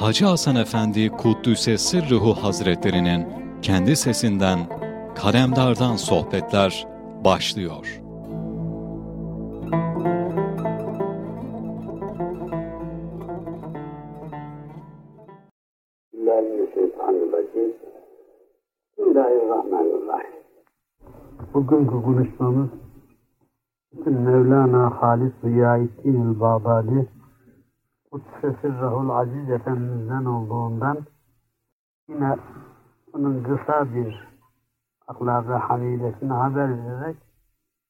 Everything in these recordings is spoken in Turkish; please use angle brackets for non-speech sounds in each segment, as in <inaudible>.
Hacı Hasan Efendi Kuddüs'e Sırrıhu Hazretlerinin kendi sesinden Kalemdar'dan sohbetler başlıyor. Bugünkü konuşmamız Mevlana Halis Ziyaettin Bağdadi Kudüs'e Sirrahul Aziz Efendimiz'den olduğundan yine bunun kısa bir ahlak-ı hamidesine haber vererek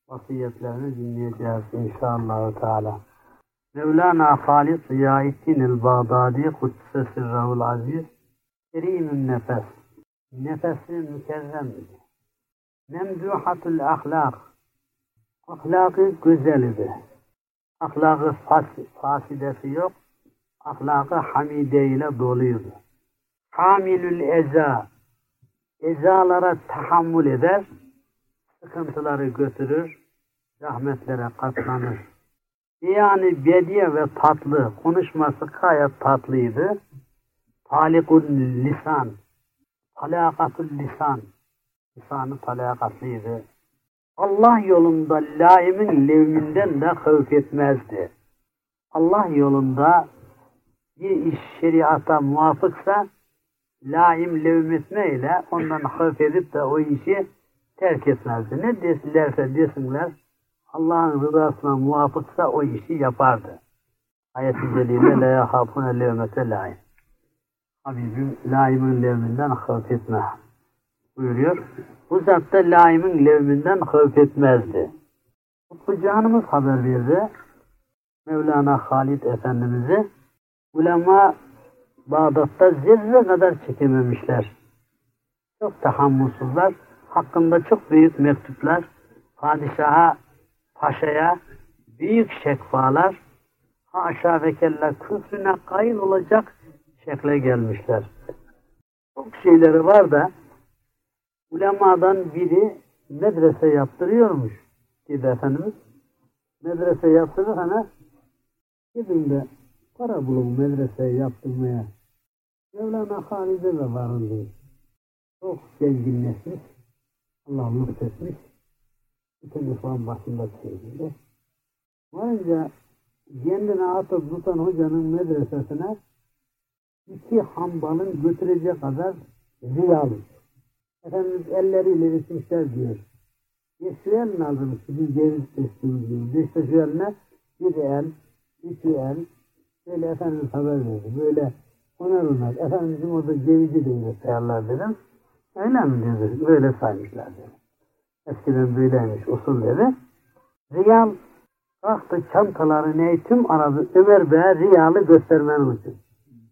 vasiyetlerini dinleyeceğiz inşallah Teala. Mevlana Halis Ziyaettin Bağdadi Kudüs'e Sirrahul Aziz Kerimün nefes. Nefesi mükerremdir. Memduhatul ahlak. Ahlakı güzel idi. Ahlakı fas fasidesi yok. Ahlakı hamide ile doluydu. Hamilül eza. Ezalara tahammül eder. Sıkıntıları götürür. Rahmetlere katlanır. Yani bediye ve tatlı. Konuşması gayet tatlıydı. Talikul lisan. Talakatul lisan. Lisanı talakatlıydı. Allah yolunda laimin levminden de havf etmezdi. Allah yolunda bir iş şeriata muvafıksa laim levmetmeyle ondan havf edip de o işi terk etmezdi. Ne desinlerse desinler Allah'ın rızasına muvafıksa o işi yapardı. Ayet-i Celile la yahafune levmete laim. Habibim laimin levminden havf etme buyuruyor. Bu zat da laimin levminden havf etmezdi. Kutbu Canımız haber verdi. Mevlana Halid Efendimiz'i ulema Bağdat'ta zerre kadar çekememişler. Çok tahammülsüzler. Hakkında çok büyük mektuplar padişaha, paşaya büyük şekfalar haşa ve kella küfrüne kayıl olacak şekle gelmişler. Çok şeyleri var da ulemadan biri medrese yaptırıyormuş dedi Efendimiz. Medrese yaptırır hani gidin de para bulun medrese yaptırmaya. Mevlana Halide de varındı. Çok zenginleşmiş. Allah lütfetmiş. Bütün İslam başında sevgili. Varınca kendine atıp tutan hocanın medresesine iki hambalın götürecek kadar riyalı. Efendimiz elleriyle resimler diyor. Yeşil aldınız? Sizin ceviz seçtiğiniz gibi. Beş taşıyarına bir el, iki el, böyle Efendimiz haber verdi. Böyle onar onar. Efendimizin orada cevizi de gösterirler dedim. Öyle mi dedi? Böyle saymışlar dedi. Eskiden böyleymiş usul dedi. Riyal kalktı çantaları tüm aradı Ömer Bey'e riyalı göstermen için.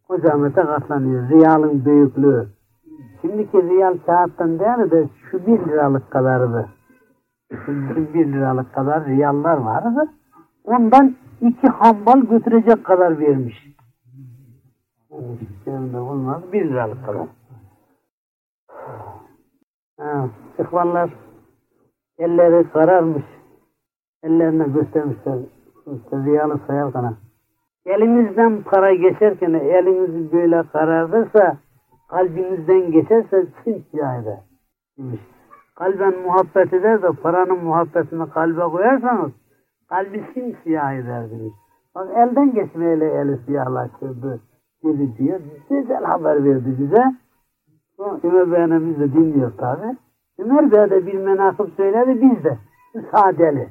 O zahmete katlanıyor. Riyalın büyüklüğü. Şimdiki riyal kağıttan değil de şu bir liralık kadardı. Şimdi bir liralık kadar riyallar vardı. Ondan iki hambal götürecek kadar vermiş. Yanında olmaz. Bir liralık kadar. Ha, ihvanlar elleri kararmış. Ellerine göstermişler. İşte riyalı sayarkana. Elimizden para geçerken elimiz böyle karardıysa kalbinizden geçerse simsiyah eder. Demiş. Kalben muhabbet eder de paranın muhabbetini kalbe koyarsanız kalbi simsiyah eder demiş. Bak elden geçmeyle eli siyahlaştırdı dedi diyor. Güzel haber verdi bize. Ömer Bey'le biz de dinliyor tabi. Ömer Bey de bir menakıb söyledi biz de. Sadeli.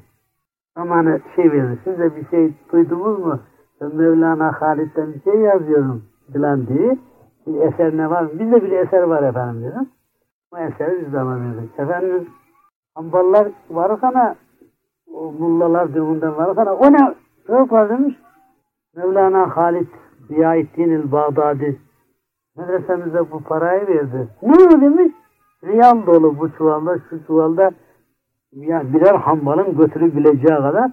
Zamanı şey verdi. Siz de bir şey duydunuz mu? Ben Mevlana Halid'den bir şey yazıyorum filan diye. Bir eser ne var? Bizde bir eser var efendim dedim. O eseri biz de verdik. Efendim amballar varıkana o mullalar düğünden varıkana o ne? Yok var demiş. Mevlana Halid Ziyaettin Bağdadi medresemize bu parayı verdi. Ne demiş? Riyal dolu bu çuvalda, şu çuvalda yani birer hambalın götürebileceği kadar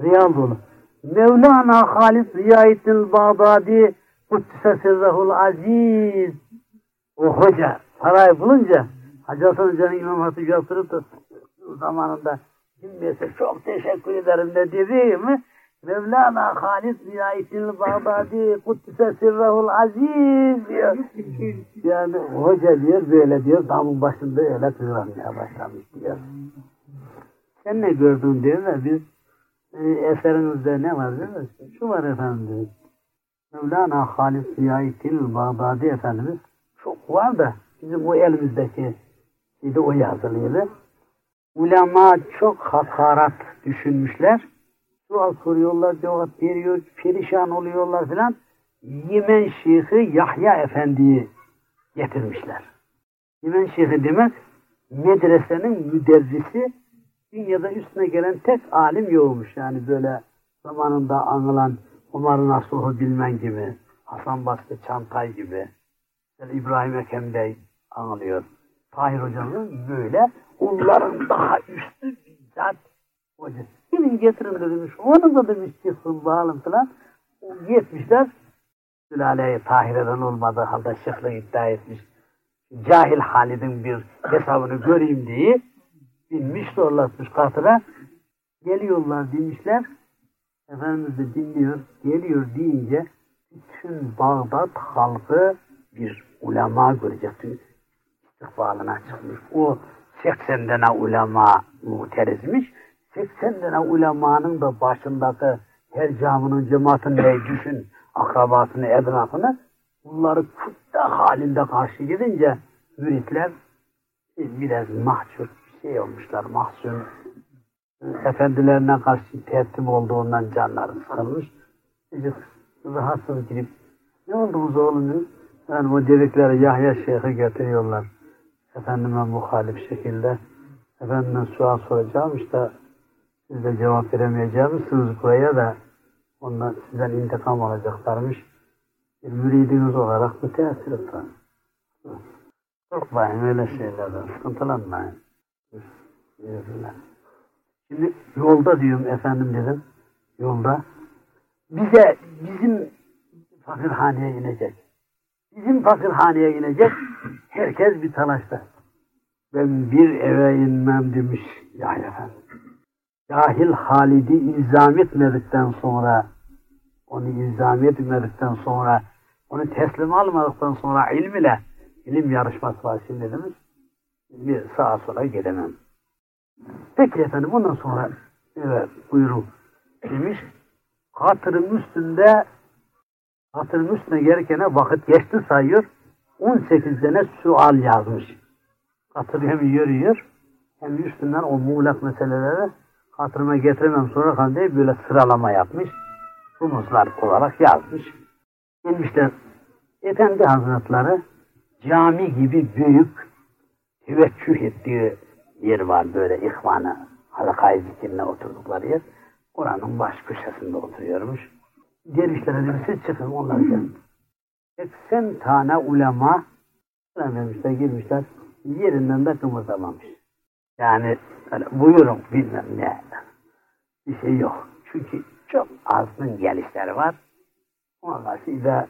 riyal dolu. Mevlana Halid Ziyaettin Bağdadi Kuddise Sirrahul Aziz o hoca parayı bulunca Hacı Hasan Hoca'nın İmam Hatip yaptırıp da zamanında bilmeyse çok teşekkür ederim de dedi mi Mevlana Halis Ziyaettin Bağdadi Kuddise Sirrahul Aziz diyor. yani hoca diyor böyle diyor damın başında öyle kıvranmaya başlamış diyor. Sen ne gördün diyor da biz e, eserinizde ne var diyor da şu var efendim diyor. Mevlana Halis Ziyaettin Bağdadi Efendimiz çok var da bizim bu elimizdeki şeyde o yazılıydı. Ulema çok hakarat düşünmüşler. Sual soruyorlar, cevap veriyor, perişan oluyorlar filan. Yemen Şeyhi Yahya Efendi'yi getirmişler. Yemen Şeyhi demek medresenin müderrisi dünyada üstüne gelen tek alim yokmuş. Yani böyle zamanında anılan Umar Nasuh'u bilmen gibi, Hasan Basri Çantay gibi, İbrahim Ekem Bey anılıyor. Tahir hocamın böyle onların daha üstü bizzat hoca. Gelin getirin de demiş. Onu da demiş çıksın bağlım falan. Gitmişler. Sülale-i Tahire'den olmadığı halde şıklığı iddia etmiş. Cahil Halid'in bir hesabını göreyim diye binmiş zorlatmış katıra. Geliyorlar demişler. Efendimiz de dinliyor. Geliyor deyince bütün Bağdat halkı bir ulema görecek istikbalına çıkmış. O 80 tane ulema muhterizmiş. 80 tane ulemanın da başındaki her camının cemaatin ne düşün, akrabasını, etrafını bunları kütle halinde karşı gidince müritler biraz mahcur bir şey olmuşlar, mahzun. Efendilerine karşı tertip olduğundan canları sıkılmış. Rahatsız girip ne oldunuz oğlum? Yani o dedikleri Yahya Şeyh'i getiriyorlar. Efendime muhalif şekilde. Efendime sual soracağım işte siz de cevap veremeyeceğim misiniz buraya da ondan sizden intikam alacaklarmış. Bir müridiniz olarak müteessir lütfen. Korkmayın öyle şeylerden, sıkıntılanmayın. Şimdi yolda diyorum efendim dedim, yolda bize, bizim fakirhaneye inecek. Bizim fakirhaneye inecek, herkes bir talaşta. Ben bir eve inmem demiş Yahya Efendi. Cahil Halid'i ilzam etmedikten sonra, onu ilzam etmedikten sonra, onu teslim almadıktan sonra ilm ile, ilim yarışması var şimdi demiş. Bir sağa sola gidemem. Peki efendim ondan sonra evet buyurun demiş. Hatırın üstünde hatırın üstüne gelirken vakit geçti sayıyor. 18 tane sual yazmış. Hatır hem yürüyor hem üstünden o muğlak meseleleri hatırıma getiremem sonra kan diye böyle sıralama yapmış. Rumuzlar olarak yazmış. Gelmişler Efendi Hazretleri cami gibi büyük teveccüh ettiği yer var böyle ihvanı halakayı zikrine oturdukları yer. Oranın baş köşesinde oturuyormuş geliştirebilirsin çıkın onlar için. 80 tane ulema dememişler, girmişler. Yerinden de kımıldamamış. Yani öyle buyurun bilmem ne. Bir şey yok. Çünkü çok azın gelişleri var. Ona karşı ida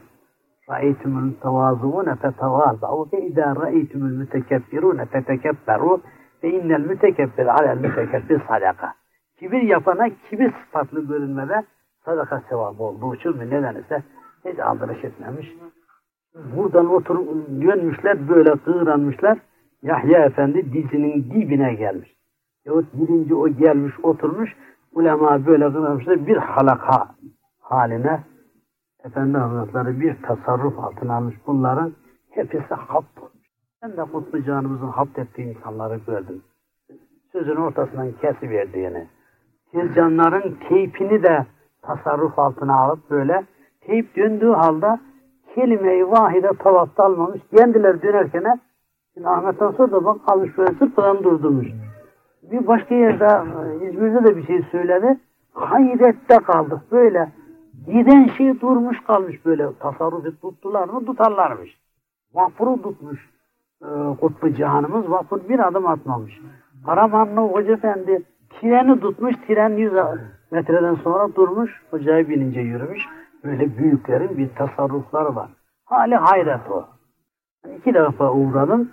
ra'eytumul tevazuvune fetevazau ve ida ra'eytumul mütekebbirune fetekebberu ve innel mütekebbir alel mütekebbir sadaka. Kibir yapana kibir sıfatlı görünmede sadaka sevabı olduğu için mi nedense hiç aldırış etmemiş. Buradan oturup dönmüşler böyle kıvranmışlar. Yahya Efendi dizinin dibine gelmiş. Yahut birinci o gelmiş oturmuş ulema böyle kıvranmışlar bir halaka haline Efendi Hazretleri bir tasarruf altına almış bunların hepsi hapt olmuş. Ben de Kutlu Canımızın hapt ettiği insanları gördüm. Sözün ortasından kesiverdiğini. Tezcanların teypini de tasarruf altına alıp böyle teyp döndüğü halde kelime-i vahide tavafta almamış. Kendileri dönerken şimdi Ahmet'ten sonra da bak almış böyle sırtından durdurmuş. Bir başka yerde İzmir'de de bir şey söyledi. Hayrette kaldık böyle Giden şey durmuş kalmış böyle tasarrufu tuttular mı tutarlarmış. Vapuru tutmuş e, Kutbu Cihanımız vapur bir adım atmamış. Karamanlı Hoca Efendi treni tutmuş tren 100 metreden sonra durmuş hocayı bilince yürümüş. Böyle büyüklerin bir tasarrufları var. Hali hayret o. İki defa uğradım.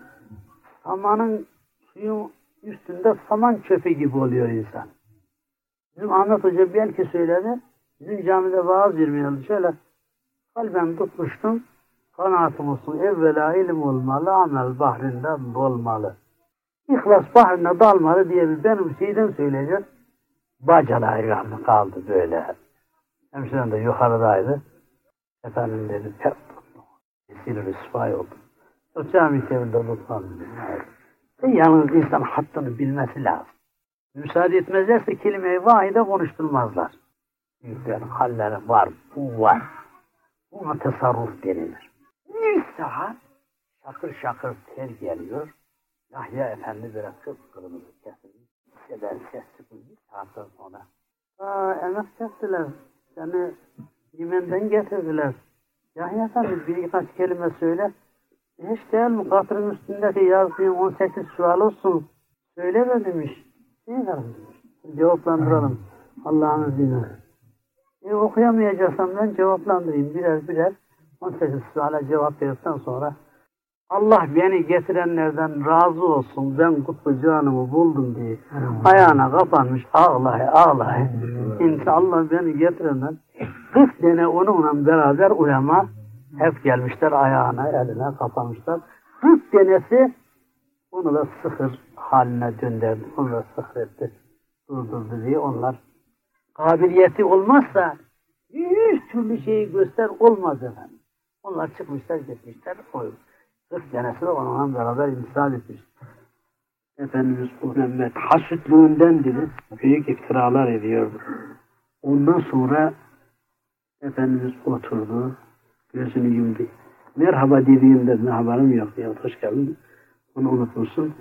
Samanın suyun üstünde saman çöpü gibi oluyor insan. Bizim Ahmet Hoca belki söyledi. Bizim camide vaaz vermiyordu. Şöyle kalben tutmuştum. Kanaatim olsun. Evvela ilim olmalı, amel bahrinden olmalı. İhlas bahrine dalmalı diye bir benim şeyden söyleyecek. Bacalar kaldı böyle. Hemşirem de yukarıdaydı. Efendim dedi, pek esir rüsvay oldu. O cami çevirde unutmam dedim. Yalnız insan hattını bilmesi lazım. Müsaade etmezlerse kelime-i vahide konuşturmazlar. Büyüklerin halleri var, bu var. Buna tasarruf denilir. Bir saat şakır şakır ter geliyor. Yahya Efendi böyle kıpkırmızı kesilmiş. Hisseder ses çıkmış saatten sonra. Aa emek çektiler. Seni Yemen'den getirdiler. Yahya Efendi birkaç kelime söyle. Hiç değil mi? Katırın üstündeki yazdığın 18 sual olsun. Söyleme demiş. İyi. Cevaplandıralım. Allah'ın izniyle. E, okuyamayacaksam ben cevaplandırayım birer birer. 18 suala cevap verdikten sonra Allah beni getirenlerden razı olsun ben kutlu canımı buldum diye ayağına kapanmış ağlay ağlay. İnsan Allah beni getirenden 40 sene onunla beraber ulema hep gelmişler ayağına eline kapamışlar. 40 senesi onu da sıkır haline döndürdü. Onu da sıkır etti. Durdurdu diye onlar kabiliyeti olmazsa yüz türlü şeyi göster olmaz efendim. Onlar çıkmışlar gitmişler koymuş. 40 senesi onunla beraber imtisal etmiş. Efendimiz Muhammed hasütlüğünden dedi, büyük iftiralar ediyordu. Ondan sonra Efendimiz oturdu, gözünü yumdu. Merhaba dediğimde ne haberim yok diye hoş geldin. Onu unutmuşsun.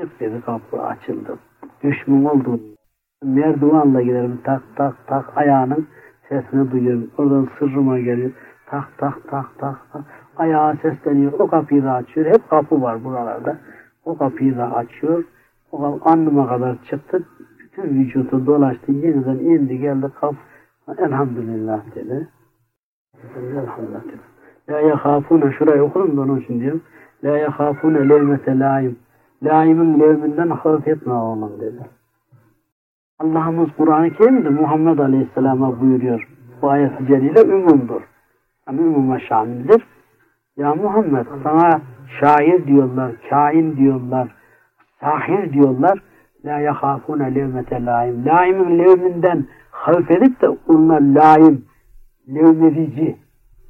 Hep dedi kapı açıldı. Düşman oldu. Merdivanla giderim tak tak tak ayağının sesini duyuyorum. Oradan sırrıma geliyor. Tak tak tak tak tak. Ayağa sesleniyor. O kapıyı da açıyor. Hep kapı var buralarda. O kapıyı da açıyor. O kapı anlıma kadar çıktı. Bütün vücudu dolaştı. Yeniden indi geldi kapı. Elhamdülillah dedi. Elhamdülillah dedi. La yehafune şurayı okudum da onun için diyorum. La yehafune levmete laim. Laimin levminden havf etme oğlum dedi. Allah'ımız Kur'an-ı Kerim'de Muhammed Aleyhisselam'a buyuruyor. Bu ayet-i celile ümumdur. Yani umuma şamildir. Ya Muhammed sana şair diyorlar, kain diyorlar, sahir diyorlar. La yahafune levmete laim. Laimin levminden havf edip de onlar laim, levmedici.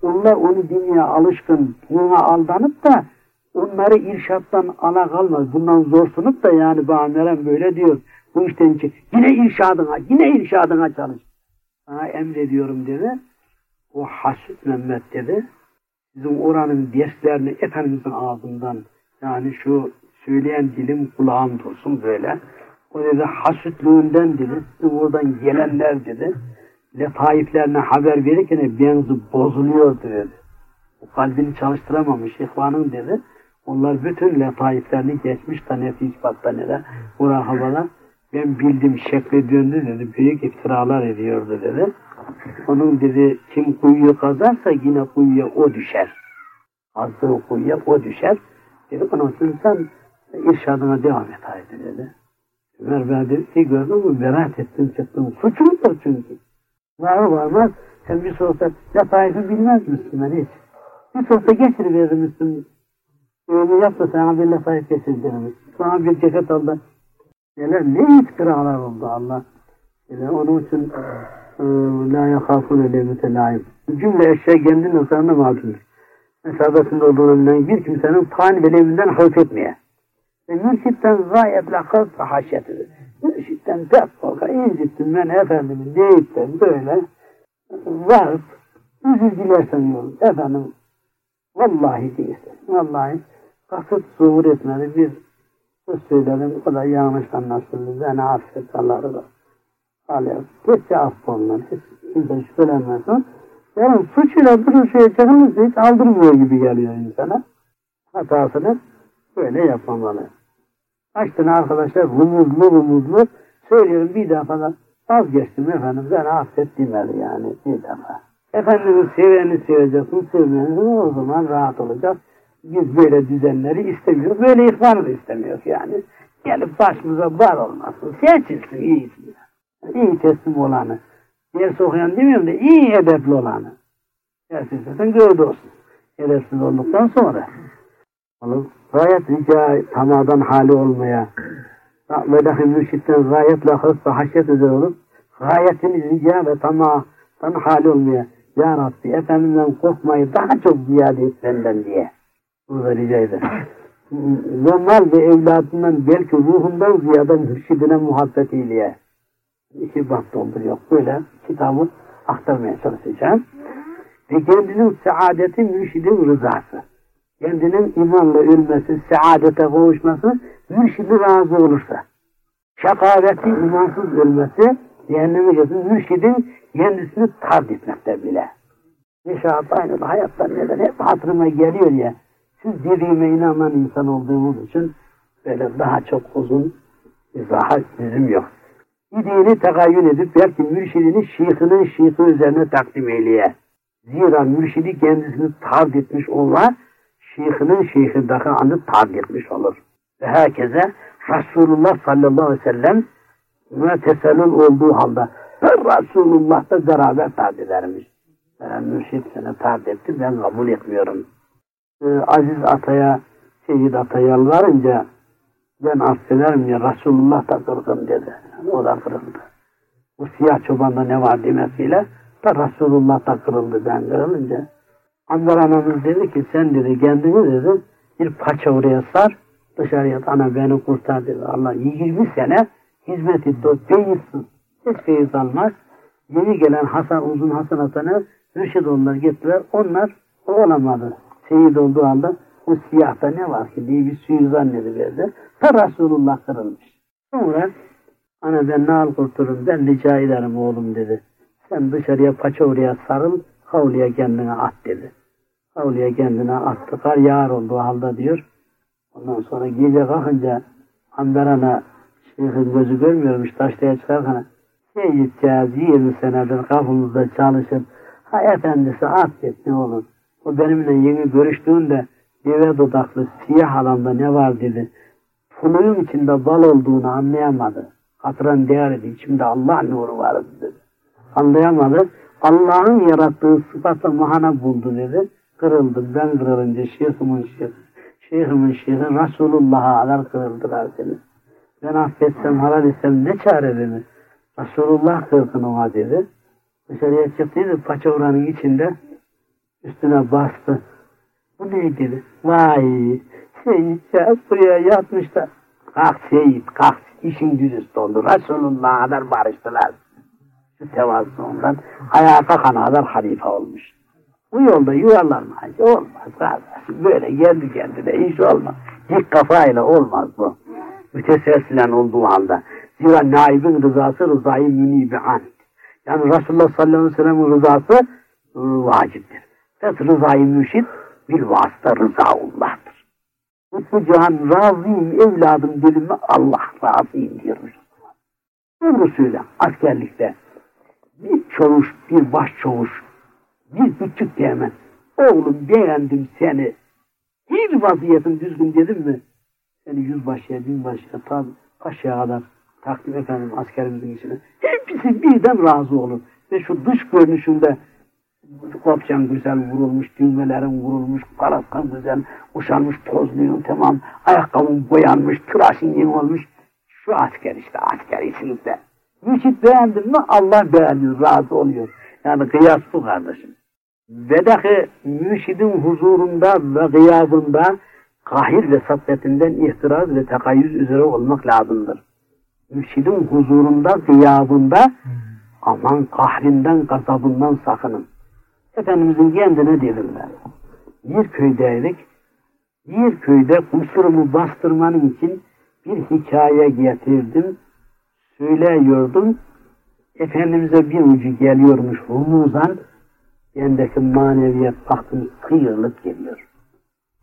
Onlar onu dünya alışkın, buna aldanıp da onları irşattan ala kalmaz. Bundan zorsunup da yani Bağmeren böyle diyor. Bu işten çık. Yine irşadına, yine irşadına çalış. Sana emrediyorum dedi. O Hasüt Mehmet dedi. Bizim oranın derslerini Efendimizin ağzından yani şu söyleyen dilim kulağım dursun böyle. O dedi hasütlüğünden dedi. Sizin oradan gelenler dedi. Letaiflerine haber verirken benzi bozuluyordu dedi. O kalbini çalıştıramamış ihvanın dedi. Onlar bütün letaiflerini geçmiş da nefis battanede murahabada ben bildim şekle döndü dedi. Büyük iftiralar ediyordu dedi. Onun dedi kim kuyuyu kazarsa yine kuyuya o düşer. Kazdığı kuyuya o düşer. Dedi için sen irşadına devam et haydi dedi. Ömer ben dedi ki gördün mü beraat ettin çıktın. Suçludur çünkü. Var varmaz sen bir sorsa lataifi bilmez misin ben hiç. Bir sorsa geçiriverir misin? Öyle yap da sana bir lataif geçirdirir Sana bir ceket al da Neler ne iftiralar oldu Allah. Yani onun için la yakafune levmete laim. Cümle eşya kendi nazarına mağdurdur. Mesabesinde olduğunu bilen bir kimsenin tani ve levinden havf etmeye. Ve mürşitten gayet lakaz haşyetidir. Mürşitten pek korka incittim ben efendimin deyip de böyle varıp özür dilersen yolum. Efendim vallahi değilsin. Vallahi kasıt zuhur etmedi bir söz söyledim. O da yanlış anlaşıldı. Beni affet Allah'ı da. Aleyh. Geçse affolunlar. Hiç kimse şüphelenmesin. Yani suçuyla duruşuya çakılırsa hiç aldırmıyor gibi geliyor insana. Hatasını böyle yapmamalı. Açtın arkadaşlar rumuzlu rumuzlu söylüyorum bir defa da vazgeçtim efendim beni affet demeli yani bir defa. Efendimiz seveni seveceksin, sevmeyeni o zaman rahat olacak. Biz böyle düzenleri istemiyoruz. Böyle ihvanı da istemiyoruz yani. Gelip başımıza var olmasın. Seçilsin iyisini. İyi teslim olanı. Ders okuyan demiyorum da iyi edepli olanı. Ders istesen gördü olsun. Edepsiz olduktan sonra. Oğlum gayet rica tamadan hali olmaya ve dahi mürşitten gayetle hırs ve haşyet üzere olup gayetin rica ve tamadan hali olmaya Ya Rabbi Efendimden korkmayı daha çok ziyade et benden diye. Burada rica eder. Normal ve evladından belki ruhundan ziyade mürşidine muhabbet eyleye. İki bak dolduruyor. Böyle kitabı aktarmaya çalışacağım. Ve kendinin saadeti mürşidin rızası. Kendinin imanla ölmesi, saadete kavuşması mürşidi razı olursa. Şakaveti imansız ölmesi cehenneme gitsin. Mürşidin kendisini tard etmekte bile. Neşat aynı hayatta neden hep hatırıma geliyor ya. Siz dediğime inanan insan olduğumuz için böyle daha çok uzun izaha bizim yok. İdeğini tekayyün edip belki mürşidini şeyhinin şeyhi üzerine takdim eyleye. Zira mürşidi kendisini tard etmiş onlar, şeyhinin şeyhi daha anı tard etmiş olur. Ve herkese Resulullah sallallahu aleyhi ve sellem mütesellin olduğu halde Resulullah da beraber tard edermiş. Yani mürşid seni tard etti ben kabul etmiyorum. Ee, Aziz Atay'a, Seyyid Atay'a yalvarınca ben affederim ya Resulullah da kırgın dedi. O da kırıldı. Bu siyah çobanda ne var demesiyle da Resulullah da kırıldı ben kırılınca. Anlar anamız dedi ki sen dedi kendini dedi bir paça oraya sar dışarıya ana beni kurtar dedi. Allah 20 sene hizmet etti o beyinsiz. Hiç feyiz almaz. Yeni gelen Hasan uzun Hasan Hasan'ı mürşid onlar gittiler. Onlar o olamadı. Seyit olduğu anda o siyahta ne var ki diye bir suyu zannediverdi. Ta Resulullah kırılmış. Sonra ana ben ne al kurtulurum ben rica ederim oğlum dedi. Sen dışarıya paça oraya sarıl havluya kendine at dedi. Havluya kendine attı. Kar yağar olduğu halde diyor. Ondan sonra gece kalkınca Amberana şeyhin gözü görmüyormuş taşlaya çıkarken Seyyidcağız 20 senedir kapımızda çalışıp ha efendisi affet ne olur. O benimle yeni görüştüğünde deve dudaklı siyah adamda ne var dedi. Fuluyun içinde bal olduğunu anlayamadı. Hatıran değerli içimde Allah nuru var dedi. Anlayamadı. Allah'ın yarattığı sıfatla mahana buldu dedi. Kırıldı. Ben kırılınca şeyhimin şeyhi, şeyhimin şeyhi Resulullah'a kadar kırıldılar dedi. Ben affetsem, halal etsem ne çare dedi. Resulullah kırdın ona dedi. Dışarıya çıktıydı paça oranın içinde üstüne bastı. Bu ne dedi? Vay Seyit ya buraya yatmış da kalk Seyit kalk işin dürüst oldu. Resulullah'a kadar barıştılar. Şu tevazuundan ayağa kalkana kadar halife olmuş. Bu yolda yuvarlanma olmaz kardeşim. Böyle geldi kendine iş olmaz. Dik kafayla olmaz bu. Müteselsilen olduğu halde. Zira naibin rızası rızayı münibi an. Yani Resulullah sallallahu aleyhi ve sellem'in rızası ıı, vaciptir. Fes rızayı mürşid bir vasıta rızaullah'tır. Bu cihan razıyım evladım mi Allah razıyım diyormuş. Doğrusuyla askerlikte bir çavuş, bir baş çavuş, bir küçük teğmen. Oğlum beğendim seni. Bir vaziyetin düzgün dedim mi? Seni yüzbaşıya, binbaşıya, tam paşaya kadar takdim efendim askerimizin içine. Hepsi birden razı olur. Ve şu dış görünüşünde kopçan güzel vurulmuş, düğmelerin vurulmuş, paraskan güzel, uşanmış, tozluyun tamam, ayakkabın boyanmış, tıraşın yeni olmuş. Şu asker işte, asker içinde. Müşit beğendin mi Allah beğeniyor, razı oluyor. Yani kıyas bu kardeşim. Ve dahi mürşidin huzurunda ve gıyabında kahir ve saddetinden ihtiraz ve tekayyüz üzere olmak lazımdır. Mürşidin huzurunda, gıyabında aman kahrinden, gazabından sakının. Efendimizin kendine diyorlar. Bir köydeydik. Bir köyde kusurumu bastırmanın için bir hikaye getirdim. Söyleyordum. Efendimiz'e bir ucu geliyormuş rumuzan. Bendeki maneviyat baktım kıyırlık geliyor.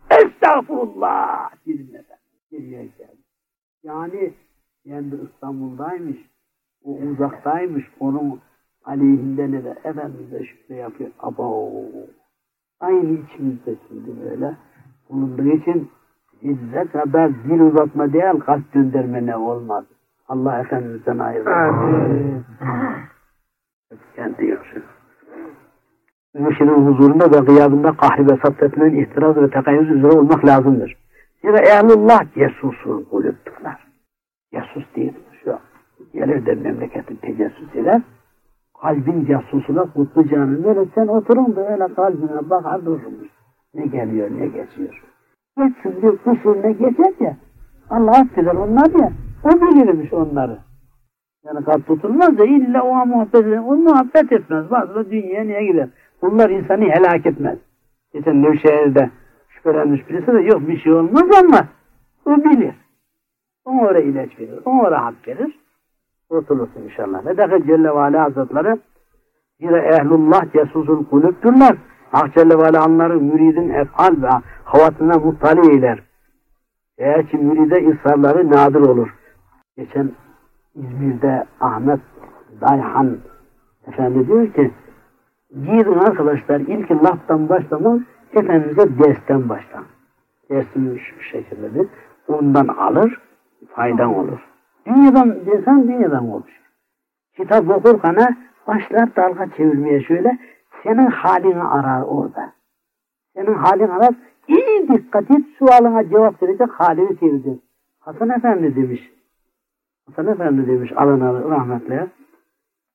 Estağfurullah! Dedim efendim. Yani kendi İstanbul'daymış. O uzaktaymış. Onun aleyhinde ne de Efendimiz şöyle yapıyor. Abo! Aynı içimizde şimdi böyle bulunduğu için size kadar dil uzatma değil kalp gönderme ne olmaz. Allah Efendimiz'den ayırsın. Kendi yaşıyor. Mürşidin huzurunda ve gıyabında kahri ve saddetinden ihtiraz ve tekayyüz üzere olmak lazımdır. Zira ehlullah cesusu kulüptürler. Casus değil. Şu gelir de memleketin tecessüs eder. Kalbin casusuna kutlu canın. Böyle sen oturun da öyle kalbine bakar dururmuş. Ne geliyor ne geçiyor. Geçsin bir kusur ne geçer ya. Allah affeder onlar ya. O bilirmiş onları. Yani kalp tutulmaz da illa o muhabbet eder. O muhabbet etmez. Bazıları dünyaya niye gider? Bunlar insanı helak etmez. Geçen Nevşehir'de şüphelenmiş birisi de yok bir şey olmaz ama o bilir. O oraya ilaç verir. O oraya hak verir. Kurtulursun inşallah. Ve dakika Celle ve Ala Hazretleri yine ehlullah cesusul kulüptürler. Hak Celle ve Ala onların müridin efal ve havatına muttali eyler. Eğer ki müride ısrarları nadir olur. Geçen İzmir'de Ahmet Dayhan Efendi diyor ki Gidin arkadaşlar ilk laftan başlamak Efendimiz'e dersten başlan. Dersimiz şu şekildedir. Ondan alır, faydan olur. Dünyadan desen dünyadan olur. Kitap okurken başlar dalga çevirmeye şöyle. Senin halini arar orada. Senin halini arar. İyi dikkat et sualına cevap verecek halini çevirecek. Hasan Efendi demiş. Hasan Efendi demiş alın alın rahmetle.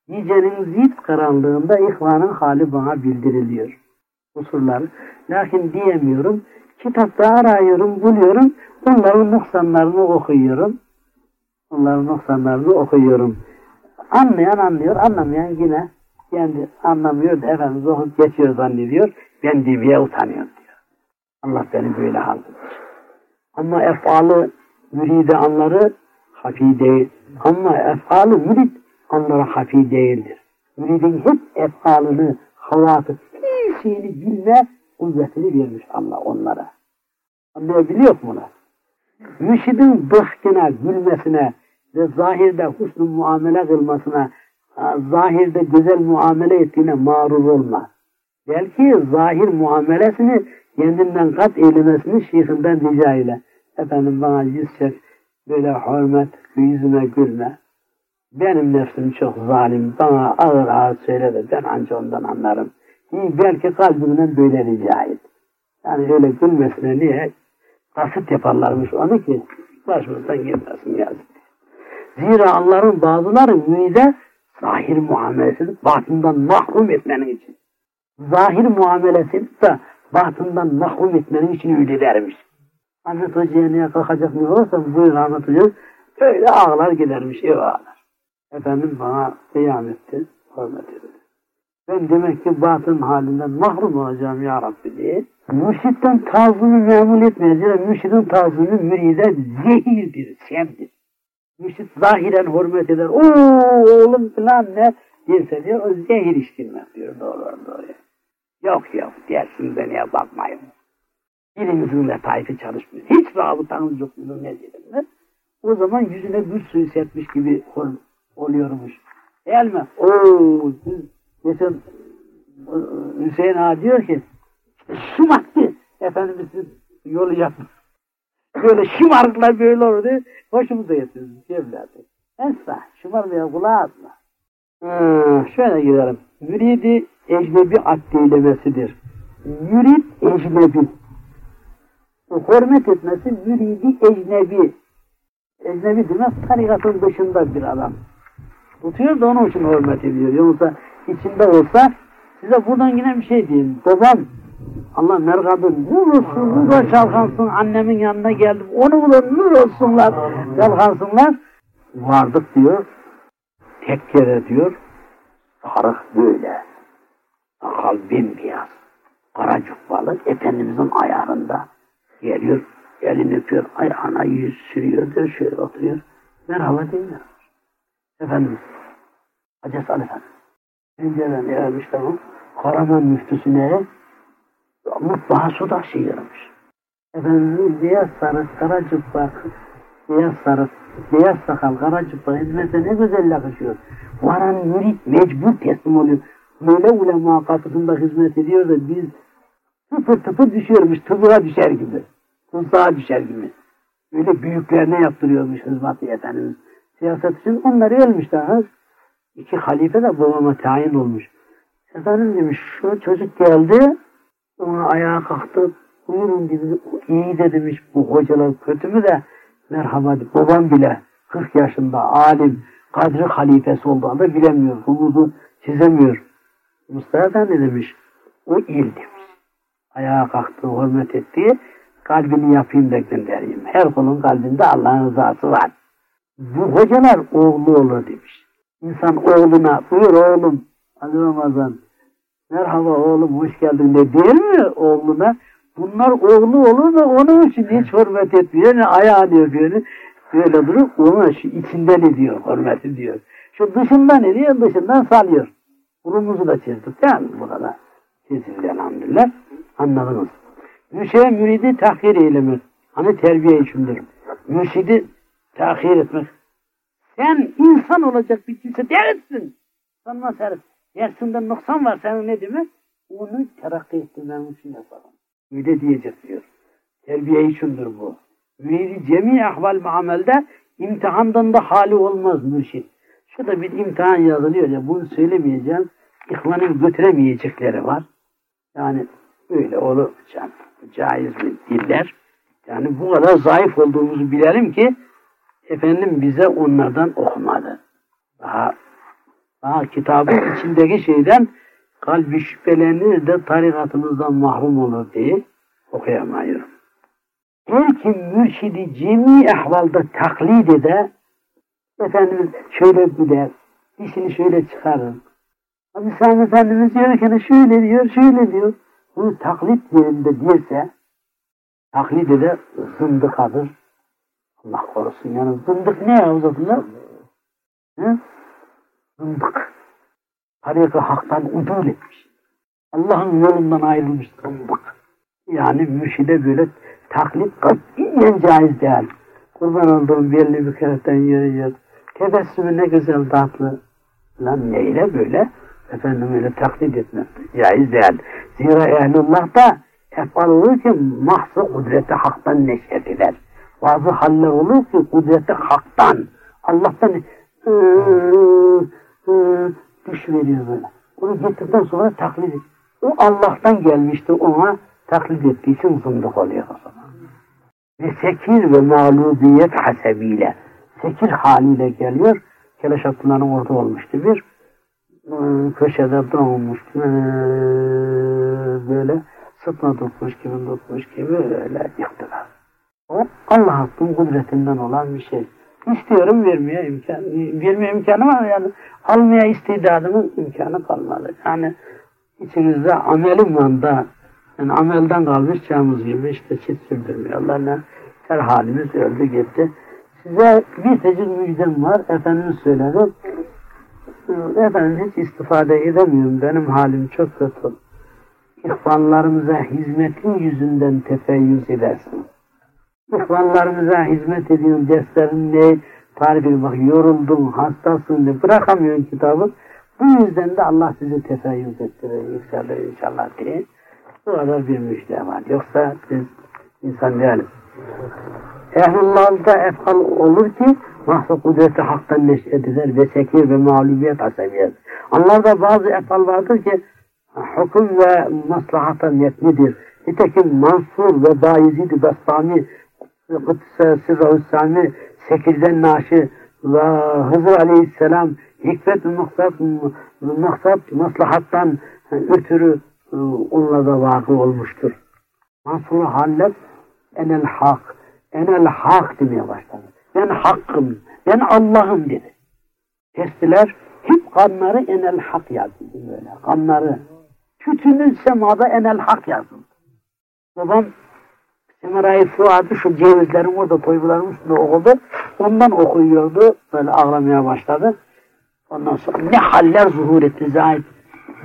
Gecenin zit karanlığında ihvanın hali bana bildiriliyor. Kusurlar. Lakin diyemiyorum. Kitapta arıyorum, buluyorum. Onların noksanlarını okuyorum. Onların noksanlarını okuyorum. Anlayan anlıyor, anlamayan yine kendi anlamıyor da Efendimiz okup geçiyor zannediyor. Ben demeye utanıyor diyor. Allah beni böyle halletmiş. Ama efalı müride anları hafi değil. Ama efalı mürid onlara hafi değildir. Müridin hep efalını, havatı, bir şeyini bilme kuvvetini vermiş Allah onlara. Anlayabiliyor musunuz? Mürşidin bıhkına, gülmesine ve zahirde husn muamele kılmasına, zahirde güzel muamele ettiğine mağrur olma. Belki zahir muamelesini kendinden kat eylemesini şeyhinden rica ile. Efendim bana yüz çek, böyle hürmet, yüzüme gülme. Benim nefsim çok zalim, bana ağır ağır söyle de ben anca ondan anlarım. İyi, belki kalbimden böyle rica et. Yani öyle gülmesine niye? Kasıt yaparlarmış onu ki başımızdan gelmesin yazık. Zira Allah'ın bazıları müride zahir muamelesini batından mahrum etmenin için. Zahir muamelesini de batından mahrum etmenin için öyle dermiş. Ahmet Hoca'ya niye kalkacak ne olursa buyur Ahmet Hoca öyle ağlar gidermiş ev ağlar. Efendim bana kıyam etti, hürmet edildi. Ben demek ki batın halinden mahrum olacağım ya Rabbi diye. Mürşitten tazını memul etmeyeceğim. Mürşidin tazını müride zehirdir, semdir. Mürşit zahiren hürmet eder. Oo oğlum falan ne derse diyor. O zehir içtirmek diyor doğru doğru. Yok yok dersin beni bakmayın. Birinizin letaifı çalışmıyor. Hiç rabıtanız yok bunun ne diyelim. O zaman yüzüne bir suyu serpmiş gibi oluyormuş. Değil mi? Oo, mesela Hüseyin Ağa diyor ki şımarttı. Efendimiz yolu yapmış. Böyle şımarıklar böyle olur diye hoşumuza yetiyoruz. Evladım. Esra şımarmaya kulağı atma. Hmm, şöyle gidelim. Müridi ecnebi addeylemesidir. Mürid ecnebi. Hürmet etmesi müridi ecnebi. Ecnebi demek tarikatın dışında bir adam. Tutuyor da onun için hürmet ediyor. Yoksa içinde olsa size buradan yine bir şey diyeyim. Babam Allah merkadı nur olsun, nur çalkansın annemin yanına geldim. Onu bulur nur olsunlar, çalkansınlar. Vardık diyor. Tek kere diyor. Sarık böyle. Sakal bembeyaz. Kara cübbalı Efendimizin ayağında geliyor. Elini öpüyor, ayağına yüz sürüyor diyor, şöyle oturuyor. Merhaba diyor. Efendimiz, Hacı Salih Efendi. Önceden gelmiş tamam. Karaman müftüsüne mutfağa suda sıyırmış. Efendim beyaz sarı, kara cıppa, beyaz sarı, beyaz sakal, kara cıppa hizmete ne güzel yakışıyor. Varan mürit mecbur teslim oluyor. Böyle ulema kapısında hizmet ediyor da biz tıpır tıpır düşüyormuş, tıpıra düşer gibi. Tuzluğa düşer gibi. Böyle büyüklerine yaptırıyormuş hizmeti Efendimiz. Siyaset için onlar ölmüş daha. İki halife de babama tayin olmuş. Efendim demiş şu çocuk geldi ona ayağa kalktı buyurun dedi iyi de demiş bu hocalar kötü mü de merhaba babam bile 40 yaşında alim kadri halifesi olduğunu bilemiyor. Humudu çizemiyor. Mustafa Efendi demiş o il demiş. Ayağa kalktı, hürmet ettiği kalbini yapayım da göndereyim. Her kulun kalbinde Allah'ın rızası var. Bu hocalar oğlu olur demiş. İnsan oğluna buyur oğlum Ali Ramazan merhaba oğlum hoş geldin de değil mi oğluna? Bunlar oğlu olur da onun için hiç hürmet etmiyor. Yani ayağını öpüyor. Böyle durup ona şu içinden ediyor, hürmet ediyor. Şu dışından ediyor, dışından salıyor. Burumuzu da çizdik değil mi? Burada çizildi elhamdülillah. Anladınız. Mürşide müridi tahkir eylemek. Hani terbiye içindir. Mürşidi tahkir etmek. Sen insan olacak bir kimse değilsin. Sanma Dersinden noksan var senin ne demek? Onu terakki ettirmen için yapalım. Öyle diyecek diyor. Terbiye içindir bu. Müridi cemi ahval muamelde imtihandan da hali olmaz mürşid. Şurada bir imtihan yazılıyor ya bunu söylemeyeceğim. İhvanın götüremeyecekleri var. Yani öyle olur. Yani, caiz mi diller. Yani bu kadar zayıf olduğumuzu bilelim ki efendim bize onlardan okumadı. Daha, daha kitabın içindeki şeyden kalbi şüphelenir de tarikatımızdan mahrum olur diye okuyamıyorum. Her kim mürşidi cemi ahvalda taklit eder, Efendimiz şöyle güler, dişini şöyle çıkarır. Abi Sami Efendimiz diyor ki şöyle diyor, şöyle diyor. Bunu taklit yerinde diyorsa, taklit ede zındıkadır. Allah korusun yani zındık ne ya uzatırlar? Hı? Zındık. Tarikı haktan udul etmiş. Allah'ın yolundan ayrılmış zındık. Yani müşide böyle taklit katiyen caiz değil. Kurban olduğum belli bir keretten yürüyor. Tebessümü ne güzel tatlı. Lan neyle böyle? Efendim öyle taklit etmek caiz değil. Zira ehlullah da efal olur ki mahsı kudreti haktan neşet eder. Bazı haller olur ki kudreti haktan Allah'tan düş veriyor böyle. Onu getirdikten sonra taklit. O Allah'tan gelmişti ona taklit ettiği için zındık oluyor o zaman. Ve sekir ve mağlubiyet hasebiyle sekir haliyle geliyor. Keleş Abdullah'ın orada olmuştu bir. Iı, köşede doğmuştu. Böyle sıtma tutmuş gibi tutmuş gibi öyle yıktılar. O Allah kudretinden olan bir şey. İstiyorum vermeye imkan, vermeye imkanı var yani almaya istidadımın imkanı kalmadı. Yani içinizde amelim var da yani amelden kalmış çağımız gibi işte çit sürdürmüyorlar. Ne? Her halimiz öldü gitti. Size bir tecil müjdem var. Efendimiz söyledi. Efendim hiç istifade edemiyorum. Benim halim çok kötü. İhvanlarımıza hizmetin yüzünden tefeyyüz edersin. İhvanlarımıza hizmet ediyorsun. Derslerin ne? Tarifi bak yoruldun, hastasın de bırakamıyorsun kitabı. Bu yüzden de Allah sizi tefeyyüz ettirir, yükselir inşallah diye. Bu kadar bir müjde var. Yoksa biz insan değiliz. Ehlullah'da efal olur ki mahsu kudreti haktan neş'ediler ve sekir ve mağlubiyet asabiyet. Onlarda bazı efal vardır ki hüküm ve maslahata niyetlidir. Nitekim Mansur ve Bayezid-i Bestami Kıdse Sirrahü Sami Sekirden Naşi ve Hızır Aleyhisselam hikmet maksat, maksat maslahattan ötürü e, onunla da vakı olmuştur. Mansur Hallet enel hak enel hak demeye başladı. Ben hakkım, ben Allah'ım dedi. Kestiler, hep kanları enel hak yazıldı böyle. Kanları. Tütünün semada enel hak yazıldı. Babam Semerayı Fuad'ı şu cevizlerin orada toybuların üstünde okudu. Ondan okuyordu. Böyle ağlamaya başladı. Ondan sonra ne haller zuhur etti zahid.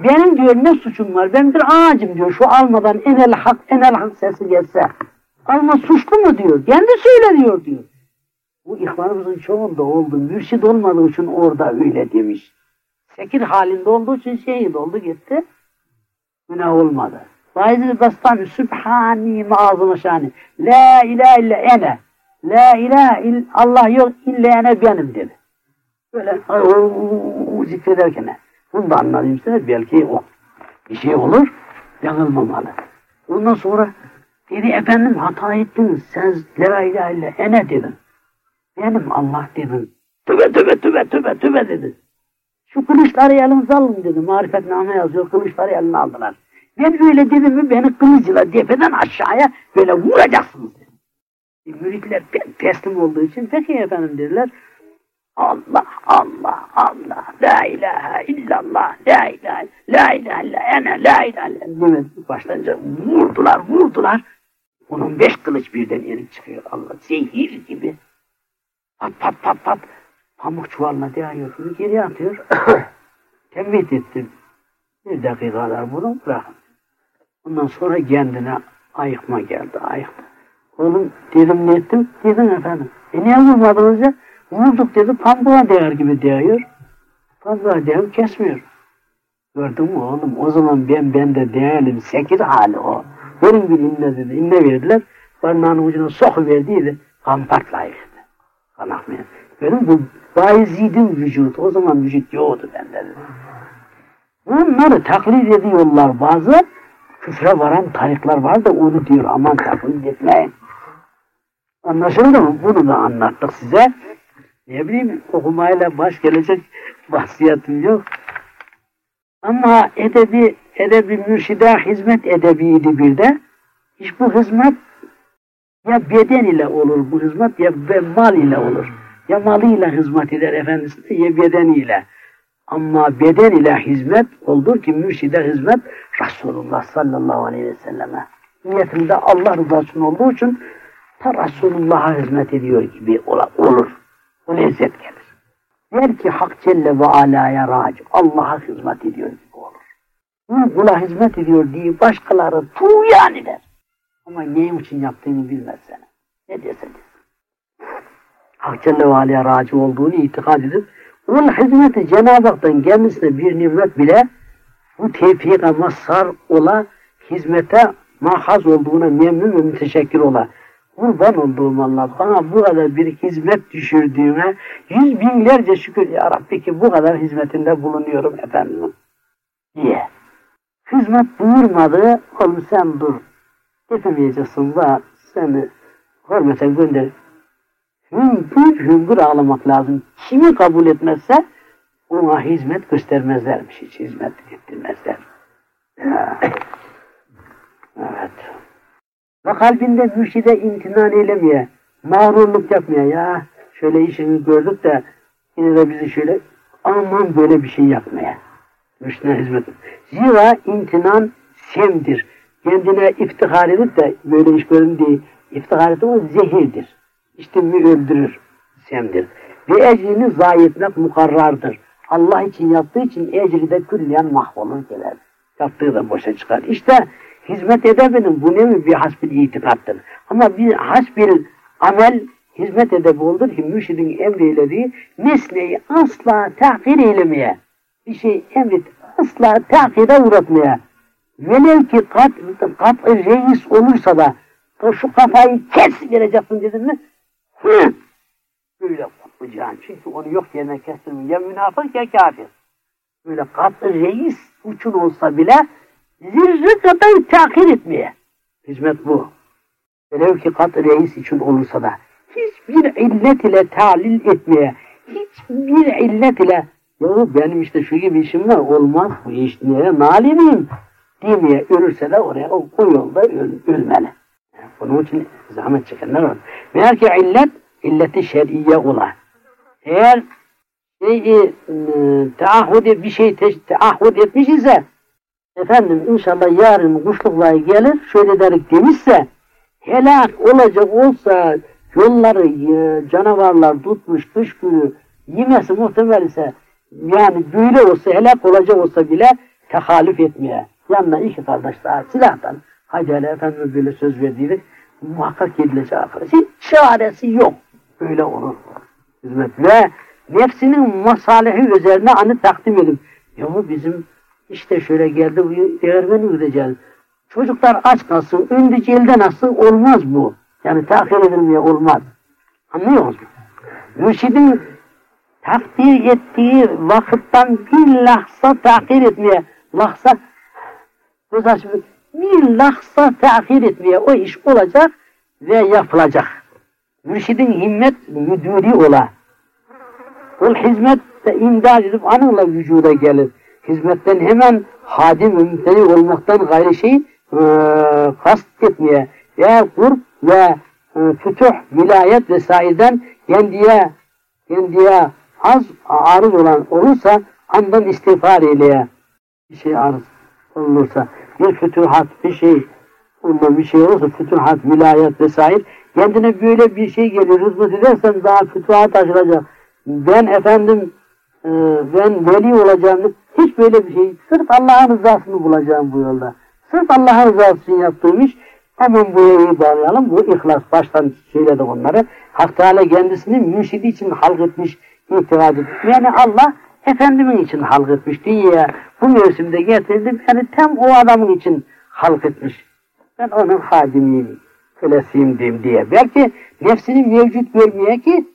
Benim diyor ne suçum var? Ben bir ağacım diyor. Şu almadan enel hak enel hak sesi gelse. Alma suçlu mu diyor. Kendi söyleniyor diyor. Bu ihvanımızın çoğunda oldu. Mürşid olmadığı için orada öyle demiş. Sekir halinde olduğu için şehit oldu gitti. Günah olmadı. Vaiz-i Bastami Sübhani mağazıma şani. La ilahe illa ene. La ilahe illa Allah yok illa ene benim dedi. Böyle zikrederken bunu da anladım size belki o bir şey olur yanılmamalı. Ondan sonra dedi efendim hata ettiniz sen la ilahe illa ene dedin. Benim Allah dedin. Tübe tübe tübe tübe tübe dedi. Şu kılıçları elinize alın dedi. Marifetname yazıyor. Kılıçları eline aldılar. Ben öyle dedim mi beni kılıcıyla tepeden aşağıya böyle vuracaksınız dedi. E, müritler teslim olduğu için peki efendim dediler. Allah, Allah, Allah, la ilahe illallah, la ilahe, la ilahe illa ene, la ilahe illa Başlayınca vurdular, vurdular. Onun beş kılıç birden erik çıkıyor Allah. Zehir gibi. Pat pat pat pat. Pamuk çuvalına değiyor. Geri atıyor. <coughs> Tembih ettim. Bir dakikalar bunu bırakın. Ondan sonra kendine ayıkma geldi. Ayıkma. Oğlum dedim ne ettim? Dedim efendim. E niye vurmadınız ya? Vurduk dedi pamuğa değer gibi değiyor. Pamuğa değer kesmiyor. Gördün mü oğlum? O zaman ben bende değilim. Sekir hali o. Verin bir inne dedi. İnne verdiler. Parmağının ucuna sokuverdiydi. Kan patlayıktı. Kan akmıyor. Benim bu Bayezid'in vücudu. O zaman vücut yoktu bende dedi. Bunları taklit ediyorlar bazı. Küfre varan tarikler var da onu diyor. Aman taklit etmeyin. Anlaşıldı mı? Bunu da anlattık size. Ne bileyim okumayla baş gelecek bahsiyetim yok. Ama edebi, edebi mürşide hizmet edebiydi bir de. İş bu hizmet ya beden ile olur bu hizmet ya mal ile olur. Ya malıyla hizmet eder efendisine ya bedeniyle. Ama beden ile hizmet olur ki mürşide hizmet Resulullah sallallahu aleyhi ve selleme. Niyetinde Allah rızası olduğu için ta Resulullah'a hizmet ediyor gibi olur. O lezzet gelir. Der ki Hak Celle ve Ala'ya raci. Allah'a hizmet ediyor gibi olur. Bu kula hizmet ediyor diye başkaları tuğyan eder. Ama neyim için yaptığını bilmez sana. Ne dese Hak Celle ve Ala'ya raci olduğunu itikad edip onun hizmeti Cenab-ı Hak'tan kendisine bir nimet bile bu tevfika mazhar ola hizmete mahaz olduğuna memnun ve müteşekkir ola. Kurban olduğum Allah bana bu kadar bir hizmet düşürdüğüme yüz binlerce şükür ya Rabbi ki bu kadar hizmetinde bulunuyorum efendim diye. Hizmet buyurmadı, oğlum sen dur. Getirmeyeceksin da seni hürmete gönder. Hüngür hüngür ağlamak lazım. Kimi kabul etmezse ona hizmet göstermezlermiş. Hiç hizmet ettirmezler. evet. Ve kalbinde mürşide imtinan eylemeye, mağrurluk yapmaya. Ya şöyle işini gördük de yine de bizi şöyle aman böyle bir şey yapmaya. Mürşide hizmet. Zira imtinan semdir. Kendine iftihar edip de böyle iş görün diye iftihar o zehirdir. İşte mi öldürür semdir. Ve ecrini zayi etmek mukarrardır. Allah için yaptığı için ecri de külliyen mahvolur gelir. Yaptığı da boşa çıkar. İşte hizmet edebenin bu ne mi bir hasbil itikattır. Ama bir hasbil amel hizmet edebi olur ki mürşidin emreylediği mesleği asla tahkir eylemeye, bir şey emret asla tahkire uğratmaya, velev ki kat, kat reis olursa da şu kafayı kes vereceksin dedim mi? Hı. Böyle patlıcan. Çünkü onu yok yerine kestirmiyor. Ya münafık ya kafir. Böyle katlı reis uçun olsa bile zirre kadar takir etmeye. Hizmet bu. Velev ki kat reis için olursa da hiçbir illet ile talil etmeye, hiçbir illet ile ya benim işte şu gibi işim var olmaz bu iş niye nalimiyim demeye ölürse de oraya o, o yolda öl, ölmeli. Bunun için zahmet çekenler var. Meğer ki illet, illeti şer'iye ola. Eğer şey, e, taahhüd bir şey taahhüd etmiş ise efendim inşallah yarın kuşluklayı gelir şöyle derik demişse helak olacak olsa yolları e, canavarlar tutmuş kış günü yemesi muhtemel ise yani böyle olsa helak olacak olsa bile tehalif etmeye yanına iki kardeş daha silahtan Ali Efendimiz böyle söz verdiydik muhakkak edilecek Hiç çaresi yok. Böyle olur. Hizmet ve nefsinin masalihi üzerine anı takdim edin. Ya bu bizim işte şöyle geldi değermeni gideceğiz. Çocuklar aç kalsın, öndeki elde nasıl olmaz bu. Yani tahir edilmeye olmaz. Anlıyor musun? Mürşidin takdir ettiği vakitten bir lahza takir etmeye, lahza, göz açıp, bir lahza takir etmeye o iş olacak ve yapılacak. Mürşidin himmet müdürü ola. O hizmet de imdad edip anınla vücuda gelir. Hizmetten hemen hadim ümmetleri olmaktan gayrı şey e, kast etmeye veya kurb ve e, fütuh, vilayet vesaireden kendiye kendiye az arız olan olursa andan istiğfar eyleye bir şey arız olursa bir fütuhat bir şey ondan bir şey olursa fütuhat, vilayet vesaire kendine böyle bir şey geliyor hizmet edersen daha fütuhat açılacak ben efendim e, ben veli olacağım hiç böyle bir şey sırf Allah'ın rızasını bulacağım bu yolda sırf Allah'ın rızası için yaptığım iş Hemen bu yeri bağlayalım. Bu ihlas baştan söyledik onları. Hak Teala kendisini mürşidi için halk etmiş, itikad etmiş. Yani Allah Efendimin için halk etmiş. Dünyaya bu mevsimde getirdim. Yani tam o adamın için halk etmiş. Ben onun hadimiyim, kölesiyim diye. Belki nefsini mevcut görmeye ki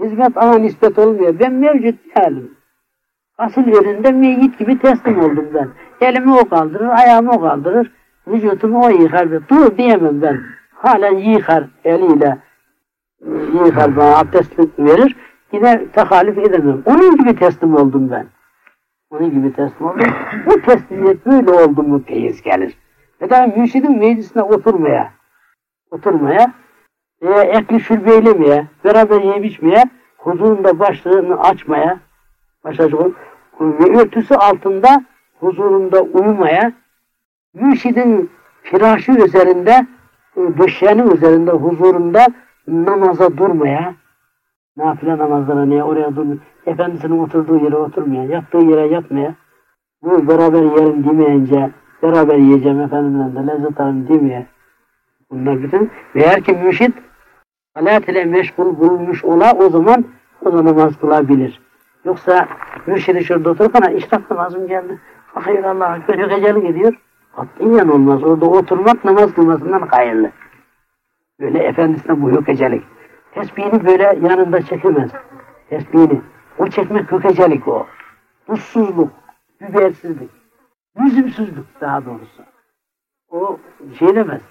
hizmet ana nispet olmuyor. Ben mevcut değilim. Asıl yerinde meyyit gibi teslim oldum ben. Elimi o kaldırır, ayağımı o kaldırır. Vücudumu o yıkar. Dur diyemem ben. Halen yıkar eliyle. Yıkar bana abdestlik verir. Yine tahalif edemem. Onun gibi teslim oldum ben. Onun gibi teslim oldum. Bu teslimiyet böyle oldu mu feyiz gelir. Neden mürşidin meclisine oturmaya, oturmaya, veya ekli şürbeylemeye, beraber yiyip içmeye, huzurunda başlığını açmaya, başlayacak ve örtüsü altında huzurunda uyumaya, mürşidin firaşı üzerinde, döşeğinin üzerinde, huzurunda namaza durmaya, nafile namazlara niye oraya durmuyor, efendisinin oturduğu yere oturmaya, yattığı yere yatmaya, bu beraber yerim demeyince, beraber yiyeceğim efendimle de lezzet alım demeye, bunlar bütün, ve eğer ki mürşid, salat ile meşgul bulunmuş ola, o zaman o da namaz kılabilir. Yoksa mürşidi şurada otururken iştah namazım geldi. Hayır Allah, böyle gecelik ediyor. Katiyen olmaz. Orada oturmak namaz kılmasından hayırlı. Böyle efendisine bu yok ecelik. Tesbihini böyle yanında çekemez. Tesbihini. O çekmek yok ecelik o. Tuzsuzluk, bibersizlik, yüzümsüzlük daha doğrusu. O şey demez.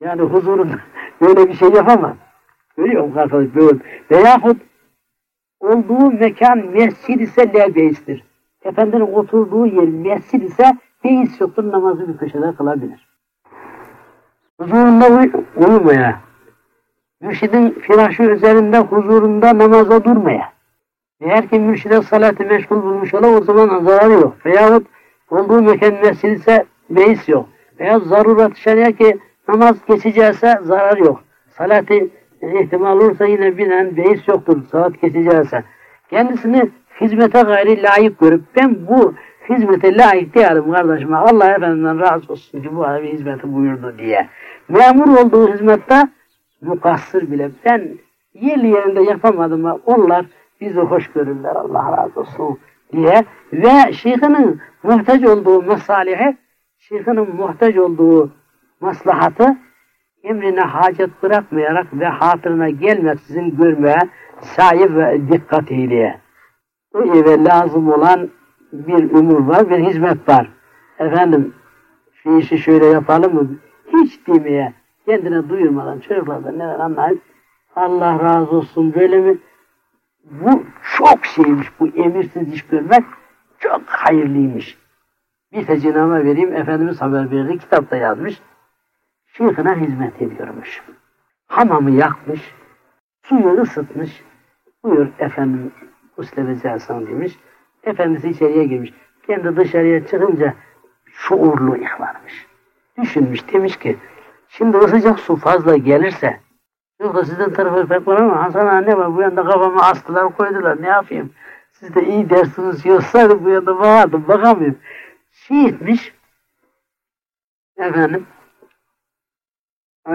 Yani huzurunda <laughs> böyle bir şey yapamaz. Görüyor musun arkadaş böyle? Veyahut olduğu mekan mescid ise lebeistir. Efendinin oturduğu yer mescid ise beis yoktur namazı bir köşede kılabilir. Huzurunda uy uyumaya, mürşidin firaşı üzerinde huzurunda namaza durmaya. Eğer ki mürşide salatı meşgul bulmuş ola o zaman zararı yok. Veyahut olduğu mekan mescid ise beis yok. Veya zarurat şeria ki namaz geçeceğse zarar yok. Salatı ihtimal olursa yine binen beis yoktur. Salat geçeceğse. Kendisini hizmete gayri layık görüp ben bu hizmete layık değilim kardeşime. Allah Efendimden razı olsun ki bu abi hizmeti buyurdu diye. Memur olduğu hizmette mukassır bile. Ben yerli yerinde yapamadım ama onlar bizi hoş görürler. Allah razı olsun diye. Ve şeyhinin muhtaç olduğu mesalihe, şeyhinin muhtaç olduğu maslahatı emrine hacet bırakmayarak ve hatırına gelmeksizin görmeye sahip ve dikkat eyleye. O eve lazım olan bir umur var, bir hizmet var. Efendim, şu işi şöyle yapalım mı? Hiç demeye, kendine duyurmadan çocuklardan neler anlayıp Allah razı olsun böyle mi? Bu çok şeymiş, bu emirsiz iş görmek çok hayırlıymış. Bir tecinama vereyim, Efendimiz haber verdi, kitapta yazmış. Şeyhine hizmet ediyormuş. Hamamı yakmış, suyu ısıtmış. Buyur efendim, uslebeci Hasan demiş. Efendisi içeriye girmiş. Kendi dışarıya çıkınca şuurlu ihvanmış. Düşünmüş demiş ki şimdi ısıcak su fazla gelirse yoksa sizin tarafı pek var ama Hasan anne var bu yanda kafama astılar koydular ne yapayım. Siz de iyi dersiniz yoksa <laughs> bu yanda bakardım bakamıyorum. Şey etmiş efendim ee,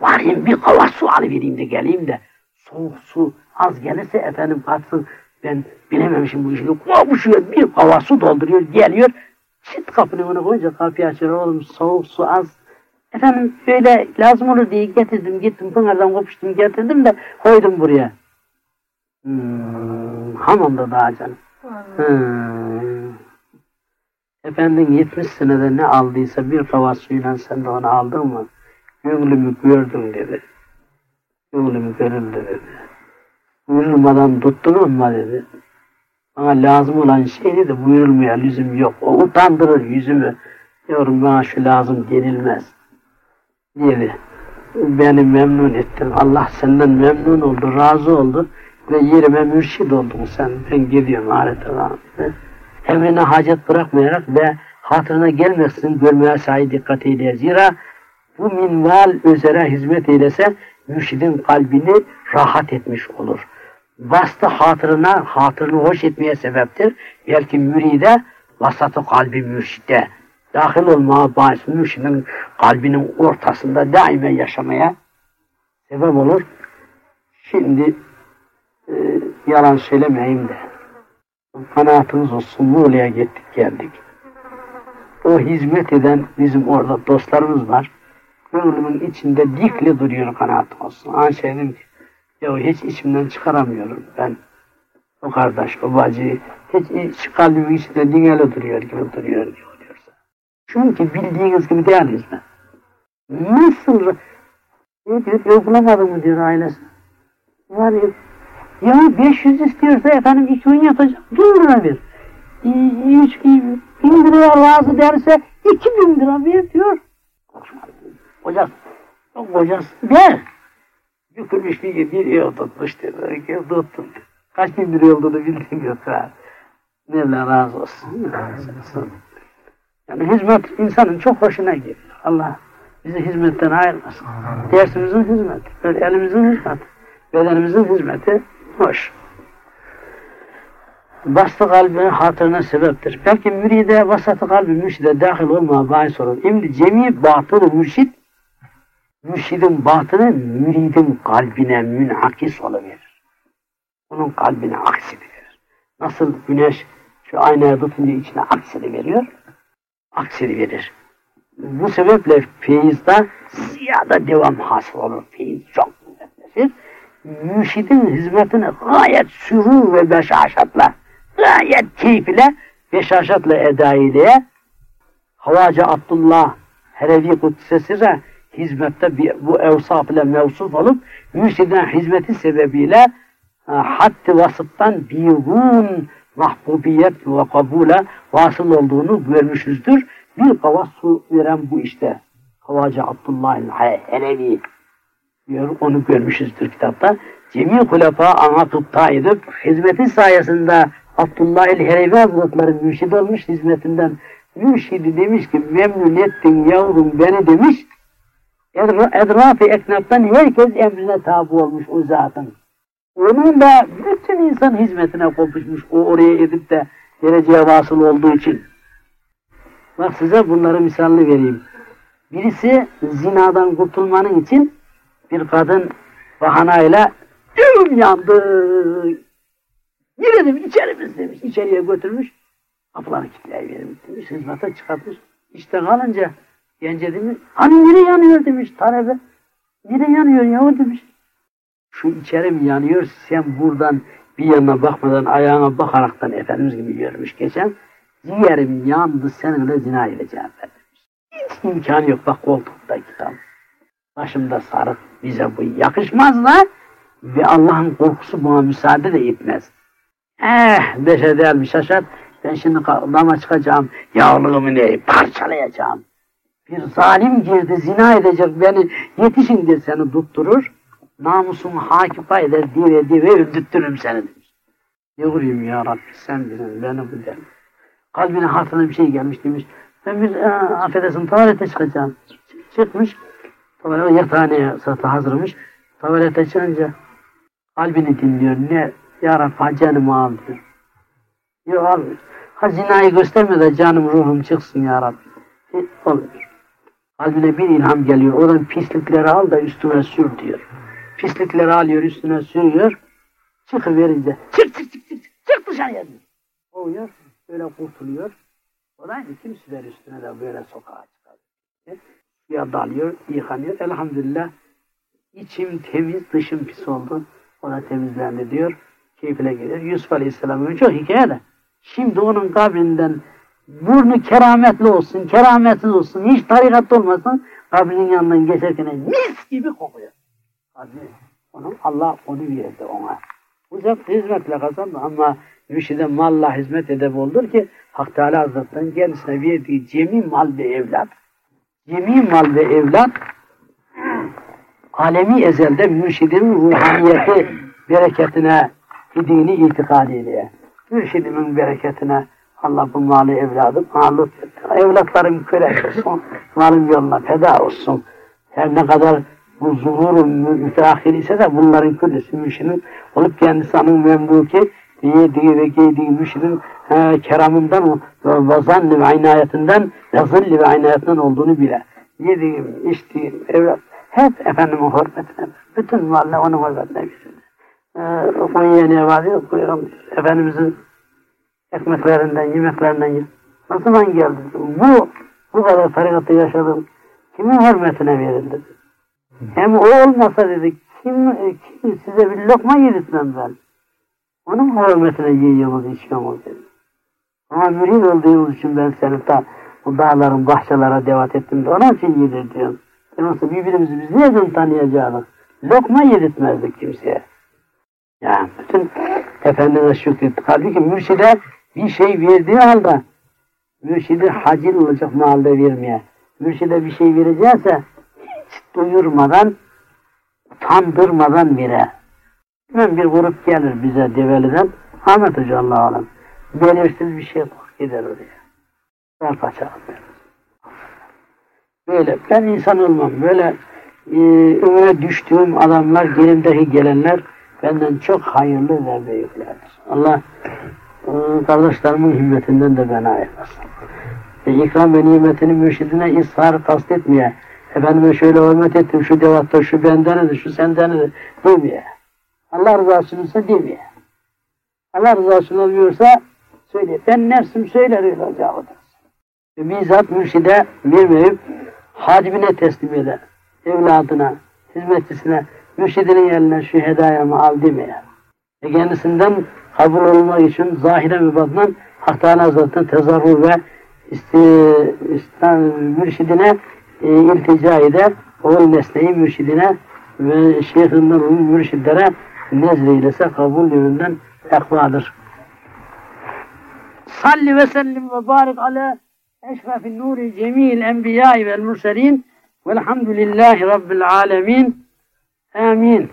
varayım bir kova su alıvereyim de geleyim de soğuk su az gelirse efendim katsın ben bilememişim bu işi. Kovuşuyor bir kova su dolduruyor geliyor. Çıt kapını bunu koyunca kapıyı açıyor oğlum soğuk su az. Efendim böyle lazım olur diye getirdim gittim pınardan kopuştum getirdim de koydum buraya. Hmm, hamamda daha canım. Hmm. Efendin 70 senede ne aldıysa bir kava suyla sen de onu aldın mı? Gönlümü gördüm dedi. Gönlümü görüldü dedi. Buyurulmadan tuttun mu dedi. Bana lazım olan şey dedi buyurulmaya lüzum yok. O utandırır yüzümü. Diyorum bana şu lazım denilmez. Dedi. Beni memnun ettin. Allah senden memnun oldu, razı oldu. Ve yerime mürşid oldun sen. Ben gidiyorum ahirete rahmetine. Emrine hacet bırakmayarak ve hatırına gelmesin görmeye sahi dikkat eyle. Zira bu minval üzere hizmet eylese mürşidin kalbini rahat etmiş olur. Bastı hatırına, hatırını hoş etmeye sebeptir. Belki müride vasatı kalbi mürşide dahil olmaya bahis mürşidin kalbinin ortasında daima yaşamaya sebep olur. Şimdi e, yalan söylemeyeyim de kanaatımız olsun Muğla'ya gittik geldik. O hizmet eden bizim orada dostlarımız var. Gönlümün içinde dikli duruyor kanaat olsun. An şey dedim ki ya hiç içimden çıkaramıyorum ben. O kardeş, o bacı hiç iç kalbimin içinde dingeli duruyor gibi duruyor diyorsa. Çünkü bildiğiniz gibi değiliz ben. Nasıl ne diyor, bulamadın mı diyor ailesi. Yani ya 500 istiyorsa efendim iki gün yatacak. Bin lira ver. Üç, bin liraya razı derse iki bin lira ver diyor. Kocası. Kocası ver. Yükülmüş bir, bir ev tutmuş dedi. Tuttum. Kaç bin lira olduğunu bildiğim yok ha. Mevla razı olsun. Razı olsun. Yani hizmet insanın çok hoşuna gidiyor. Allah bizi hizmetten ayırmasın. Dersimizin hizmeti, elimizin hizmeti, bedenimizin hizmeti hoş. Bastı kalbinin hatırına sebeptir. Belki müride vasatı kalbi mürşide dahil olmaya bahis olur. Şimdi cemi batılı mürşid, mürşidin batını müridin kalbine münakis oluverir. Onun kalbine aksediverir. Nasıl güneş şu aynaya tutunca içine aksedi veriyor, aksedi verir. Bu sebeple feyizde ziyade devam hasıl olur. Feyiz çok kuvvetlidir mürşidin hizmetini gayet sürur ve beşaşatla, gayet keyifle, beşaşatla eda eyleye, Havacı Abdullah Herevi Kudsesi'ne hizmette bir, bu evsaf ile mevsuf olup, mürşidin hizmeti sebebiyle e, haddi vasıftan birun mahbubiyet ve kabule vasıl olduğunu görmüşüzdür. Bir kava su veren bu işte. Havacı Abdullah Herevi diyor. Onu görmüşüzdür kitapta. Cemi Hulefâ anlatıp ta edip hizmeti sayesinde Abdullah el-Herevi Hazretleri mürşid olmuş hizmetinden. Mürşidi demiş ki memnun ettin yavrum beni demiş. Edraf-ı eknaftan herkes emrine tabi olmuş o zatın. Onun da bütün insan hizmetine kopuşmuş o oraya edip de dereceye vasıl olduğu için. Bak size bunları misalini vereyim. Birisi zinadan kurtulmanın için bir kadın bahanayla düğüm yandı. Girelim içerimiz demiş. İçeriye götürmüş. Kapıları kilitleyivermiş demiş. Hizmete çıkartmış. İşte kalınca gence demiş. Hani nereye yanıyor demiş talebe. Nereye yanıyor yahu demiş. Şu içerim yanıyor. Sen buradan bir yanına bakmadan ayağına bakaraktan Efendimiz gibi görmüş geçen. Ciğerim yandı seninle zina edeceğim ben demiş. Hiç imkanı yok bak koltukta kitap başımda sarık bize bu yakışmaz da ve Allah'ın korkusu buna müsaade de etmez. Eh beşe değer bir şaşat ben şimdi dama çıkacağım yağlığımı ne parçalayacağım. Bir zalim girdi zina edecek beni yetişin diye seni tutturur. Namusumu hakipa eder diye diye öldürtürüm seni demiş. Ne vurayım ya Rabbi sen bilin beni bu der. Kalbine hatırına bir şey gelmiş demiş. Ben bir e, affedersin tuvalete çıkacağım. Çıkmış Tabii yatağına satı hazırmış. Tuvalete çıkınca kalbini dinliyor. Ne? Ya Rabbi canımı al diyor. Yok almıyor. Ha zinayı gösterme de canım ruhum çıksın ya Rabbi. E, olmuyor. Kalbine bir ilham geliyor. Oradan pislikleri al da üstüne sür diyor. Pislikleri alıyor üstüne sürüyor. Çıkıverince çık çık çık çık çık dışarıya diyor. Oluyor. Böyle kurtuluyor. Oradan kim sürer üstüne de böyle sokağa çıkar suya dalıyor, yıkanıyor. Elhamdülillah içim temiz, dışım pis oldu. O da temizlendi diyor. keyfine gelir. Yusuf Aleyhisselam'ın çok hikaye de. Şimdi onun kabrinden burnu kerametli olsun, kerametsiz olsun, hiç tarikatlı olmasın, kabrinin yanından geçerken mis gibi kokuyor. Abi, onu, Allah onu verdi ona. Bu zevk hizmetle kazandı ama mürşide malla hizmet edeb olur ki Hak Teala Hazretleri'nin kendisine verdiği cemi mal ve evlat cemi mal ve evlat alemi ezelde mürşidin ruhaniyeti bereketine gidini itikad ediyor. Mürşidimin bereketine Allah bu malı evladı mağlup etti. Evlatlarım kürek olsun, malım yoluna feda olsun. Her ne kadar bu zuhur müteahhir ise de bunların küllesi mürşidin olup kendisi anın memluki yediği ve giydiği mürşidin e, keramından ve zanni ve inayetinden ve zilli ve inayetinden olduğunu bile. Yediğim, içtiğim, evlat hep Efendimiz'in hürmetine, bütün mahalle onun hürmetine verildi. Ee, Konya'ya ne var yok, buyurun Efendimiz'in ekmeklerinden, yemeklerinden ne zaman geldi? Bu, bu kadar tarikatta yaşadım. Kimin hürmetine verildi? Hem o olmasa dedik, kim, kim size bir lokma yedirtmem ben. Onun hürmetine yiyoruz, içiyoruz dedi. Ama mürid olduğumuz için ben seni ta bu dağların bahçelere devat ettim de onun için yedir diyorum. Yoksa birbirimizi biz nereden tanıyacağız? Lokma yedirtmezdik kimseye. Yani bütün Efendimiz şükret. Halbuki mürşide bir şey verdiği halde mürşide hacil olacak mahalde vermeye. Mürşide bir şey verecekse duyurmadan tandırmadan vere. Hemen bir grup gelir bize Develi'den. Ahmet Hoca Allah'a alem. Belirsiz bir şey koy gider oraya. Ben paça Böyle ben insan olmam. Böyle e, ömre düştüğüm adamlar, gelimdeki gelenler benden çok hayırlı ve büyüklerdir. Allah e, kardeşlerimin himmetinden de beni ayırmasın. E, ikram ve nimetini mürşidine ishar kastetmeye, efendime şöyle hürmet ettim, şu devatta, şu bendenidir, şu sendendir demeye. Allah rızası olursa demeye. Allah rızası olmuyorsa söyle. Ben nefsim söyler öyle olacağıdır. Bizzat mürşide vermeyip hadimine teslim eder. Evladına, hizmetçisine, mürşidinin eline şu hedayamı al demeye. Ve kendisinden kabul olmak için zahire ve batından Hak Teala Hazretleri'nin tezahür ve isti, isti, mürşidine e, iltica eder. O nesneyi mürşidine ve şeyhinden onun mürşidlere nezleylese kabul yönünden ekvadır. Salli ve sellim ve barik ala eşrefin nuri cemil enbiyai vel murselin velhamdülillahi rabbil alemin amin.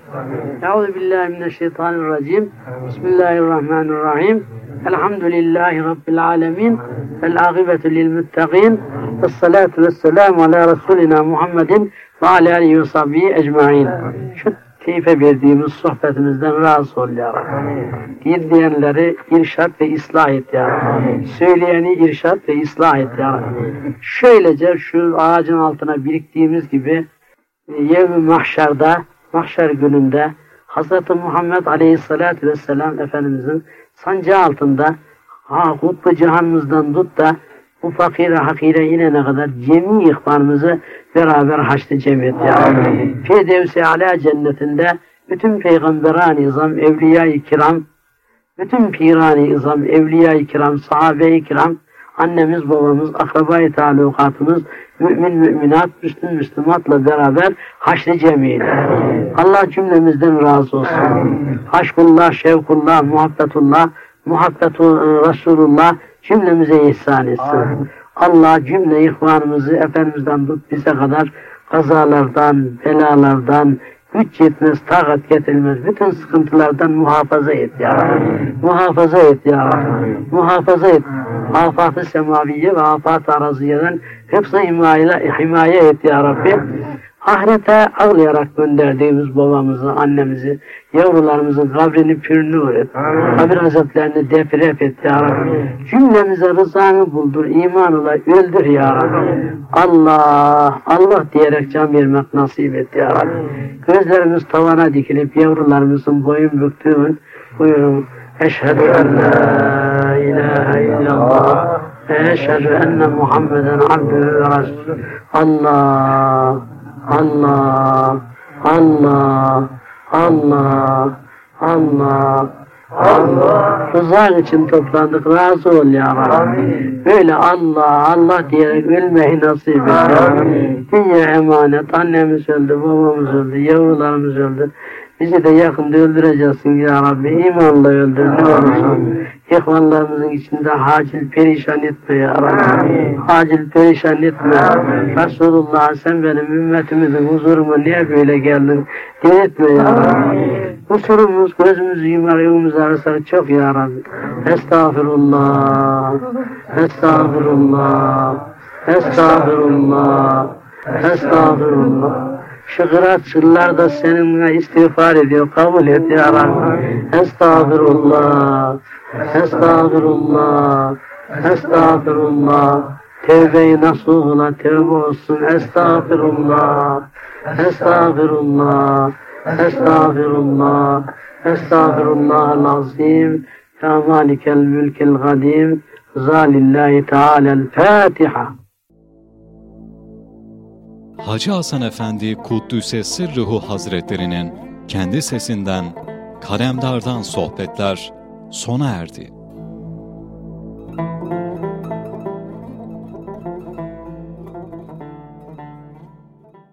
Euzu billahi mineşşeytanirracim. Bismillahirrahmanirrahim. Elhamdülillahi rabbil alemin vel akibetu lil muttaqin. Ve salatu ve selamu ala Resulina Muhammedin ve ala alihi ve sahbihi ecmain. Şu keyfe verdiğimiz sohbetimizden razı ol ya Rabbi. Dinleyenleri irşat ve ıslah et ya Rabbi. Söyleyeni irşat ve ıslah et ya Rabbi. Şöylece şu ağacın altına biriktiğimiz gibi yevmi mahşerde, mahşer gününde Hz. Muhammed Aleyhisselatü Vesselam Efendimizin sancağı altında ha, kutbu cihanımızdan tut da bu fakire hakire inene kadar cemi ihvanımızı beraber haçlı cemiyet ya Firdevsi ala cennetinde bütün peygamberani izam, evliya-i kiram, bütün pirani izam, evliya-i kiram, sahabe-i kiram, annemiz, babamız, akrabayı talukatımız, mümin müminat, müslüm müslümatla beraber haşr-ı cemiyede. Allah cümlemizden razı olsun. Aşkullah, şevkullah, muhabbetullah, muhabbetu Resulullah cümlemize ihsan etsin. Allah cümle ihvanımızı Efendimiz'den tut bize kadar kazalardan, belalardan, güç yetmez, takat getirilmez. Bütün sıkıntılardan muhafaza et ya Rabbi. Muhafaza et ya Rabbi. Muhafaza et. Afat-ı semaviye ve afat-ı araziyeden hepsi himaye, himaye et ya Rabbi. Ahirete ağlayarak gönderdiğimiz babamızı, annemizi, yavrularımızın kabrini pür nur et. Kabir azaplarını defref et ya Rabbi. Cümlemize rızanı buldur, iman ola, öldür ya Rabbi. Allah, Allah diyerek can vermek nasip et ya Rabbi. Gözlerimiz tavana dikilip yavrularımızın boyun büktüğün buyurun. Eşhedü en la ilahe illallah ve eşhedü enne Muhammeden abdühü ve resulü. Allah, Allah, Allah, Allah. Rızan için toplandık. Razı ol ya Rabbi. Böyle Allah Allah diyerek ölmeyi nasip et. Amin. Dünya emanet. Annemiz öldü, babamız öldü, yavrularımız öldü. Bizi de yakında öldüreceksin ya Rabbi. İmanla öldür ne olursun. İhvanlarımızın içinde hacil perişan etme ya Rabbi. Hacil perişan etme. Resulullah sen benim ümmetimizin huzuruma niye böyle geldin? Diretme ya Rabbi. Kusurumuz gözümüzü yumar yolumuzu arasak çok ya Rabbi. Estağfirullah. Estağfirullah. Estağfirullah. Estağfirullah. Şu kıraatçılar da seninle istiğfar ediyor. Kabul et ya Rabbi. Estağfirullah. Estağfirullah. Estağfirullah. Tevbe-i nasuhla tevbe olsun. Estağfirullah. Estağfirullah. Estağfirullah. Estağfirullah azim. Ya malikel mülkel gadim. Zalillahi Teala'l Fatiha. Hacı Hasan Efendi Kuddüs'e Sırrıhu Hazretlerinin kendi sesinden Kalemdar'dan sohbetler sona erdi.